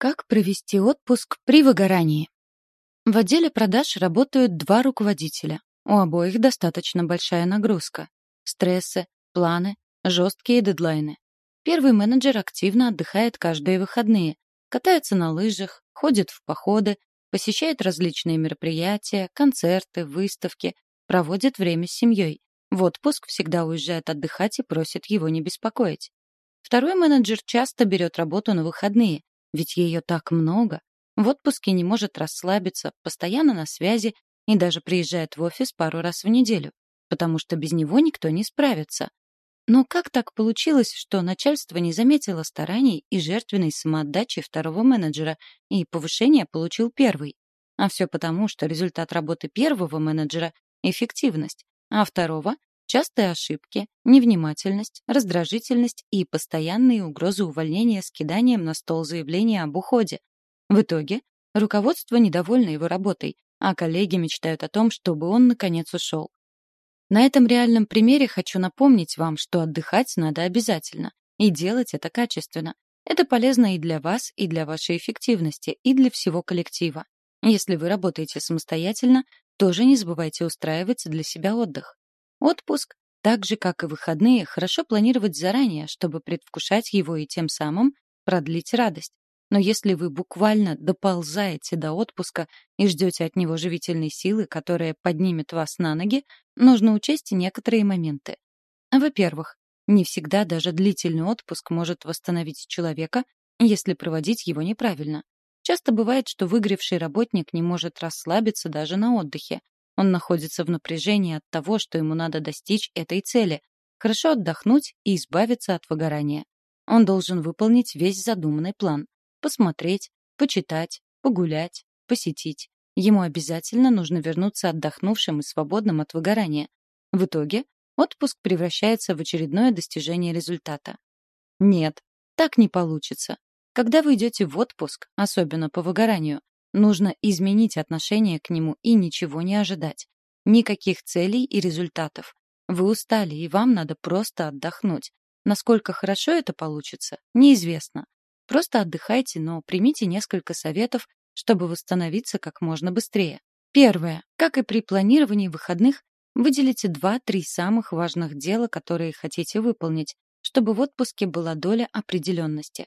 Как провести отпуск при выгорании? В отделе продаж работают два руководителя. У обоих достаточно большая нагрузка. Стрессы, планы, жесткие дедлайны. Первый менеджер активно отдыхает каждые выходные, катается на лыжах, ходит в походы, посещает различные мероприятия, концерты, выставки, проводит время с семьей. В отпуск всегда уезжает отдыхать и просит его не беспокоить. Второй менеджер часто берет работу на выходные, ведь ее так много. В отпуске не может расслабиться, постоянно на связи и даже приезжает в офис пару раз в неделю, потому что без него никто не справится. Но как так получилось, что начальство не заметило стараний и жертвенной самоотдачи второго менеджера, и повышение получил первый? А все потому, что результат работы первого менеджера — эффективность, а второго Частые ошибки, невнимательность, раздражительность и постоянные угрозы увольнения с киданием на стол заявления об уходе. В итоге руководство недовольно его работой, а коллеги мечтают о том, чтобы он наконец ушел. На этом реальном примере хочу напомнить вам, что отдыхать надо обязательно, и делать это качественно. Это полезно и для вас, и для вашей эффективности, и для всего коллектива. Если вы работаете самостоятельно, тоже не забывайте устраивать для себя отдых. Отпуск, так же как и выходные, хорошо планировать заранее, чтобы предвкушать его и тем самым продлить радость. Но если вы буквально доползаете до отпуска и ждете от него живительной силы, которая поднимет вас на ноги, нужно учесть некоторые моменты. Во-первых, не всегда даже длительный отпуск может восстановить человека, если проводить его неправильно. Часто бывает, что выгоревший работник не может расслабиться даже на отдыхе, он находится в напряжении от того, что ему надо достичь этой цели, хорошо отдохнуть и избавиться от выгорания. Он должен выполнить весь задуманный план. Посмотреть, почитать, погулять, посетить. Ему обязательно нужно вернуться отдохнувшим и свободным от выгорания. В итоге отпуск превращается в очередное достижение результата. Нет, так не получится. Когда вы идете в отпуск, особенно по выгоранию, Нужно изменить отношение к нему и ничего не ожидать. Никаких целей и результатов. Вы устали, и вам надо просто отдохнуть. Насколько хорошо это получится, неизвестно. Просто отдыхайте, но примите несколько советов, чтобы восстановиться как можно быстрее. Первое. Как и при планировании выходных, выделите 2-3 самых важных дела, которые хотите выполнить, чтобы в отпуске была доля определенности.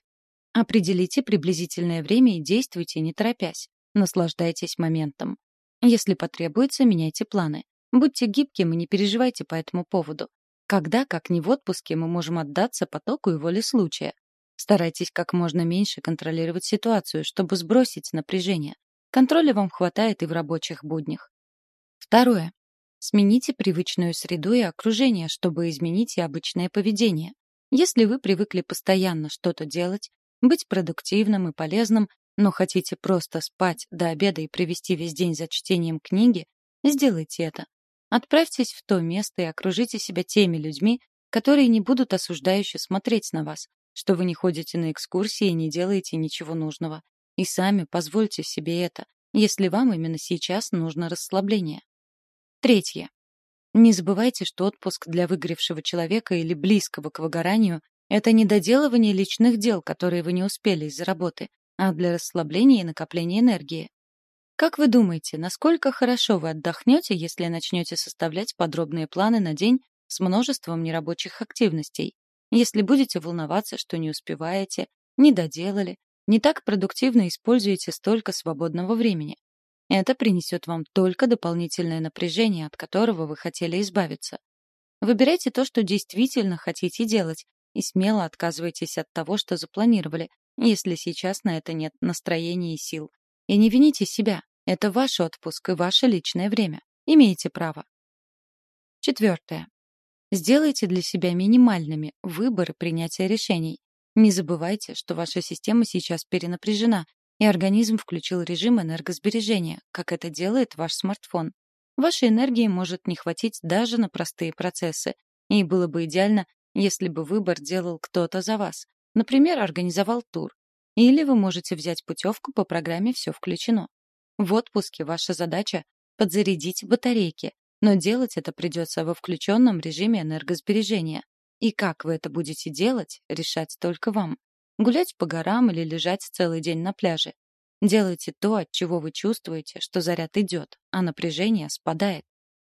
Определите приблизительное время и действуйте, не торопясь. Наслаждайтесь моментом. Если потребуется, меняйте планы. Будьте гибким и не переживайте по этому поводу. Когда, как не в отпуске, мы можем отдаться потоку и воле случая? Старайтесь как можно меньше контролировать ситуацию, чтобы сбросить напряжение. Контроля вам хватает и в рабочих буднях. Второе. Смените привычную среду и окружение, чтобы изменить и обычное поведение. Если вы привыкли постоянно что-то делать, быть продуктивным и полезным, но хотите просто спать до обеда и провести весь день за чтением книги, сделайте это. Отправьтесь в то место и окружите себя теми людьми, которые не будут осуждающе смотреть на вас, что вы не ходите на экскурсии и не делаете ничего нужного. И сами позвольте себе это, если вам именно сейчас нужно расслабление. Третье. Не забывайте, что отпуск для выгоревшего человека или близкого к выгоранию это не доделывание личных дел, которые вы не успели из-за работы, а для расслабления и накопления энергии. Как вы думаете, насколько хорошо вы отдохнете, если начнете составлять подробные планы на день с множеством нерабочих активностей? Если будете волноваться, что не успеваете, не доделали, не так продуктивно используете столько свободного времени. Это принесет вам только дополнительное напряжение, от которого вы хотели избавиться. Выбирайте то, что действительно хотите делать, и смело отказывайтесь от того, что запланировали, если сейчас на это нет настроения и сил. И не вините себя. Это ваш отпуск и ваше личное время. Имеете право. Четвертое. Сделайте для себя минимальными выборы принятия решений. Не забывайте, что ваша система сейчас перенапряжена, и организм включил режим энергосбережения, как это делает ваш смартфон. Вашей энергии может не хватить даже на простые процессы, и было бы идеально, если бы выбор делал кто-то за вас. Например, организовал тур. Или вы можете взять путевку по программе «Все включено». В отпуске ваша задача — подзарядить батарейки, но делать это придется во включенном режиме энергосбережения. И как вы это будете делать, решать только вам. Гулять по горам или лежать целый день на пляже. Делайте то, от чего вы чувствуете, что заряд идет, а напряжение спадает.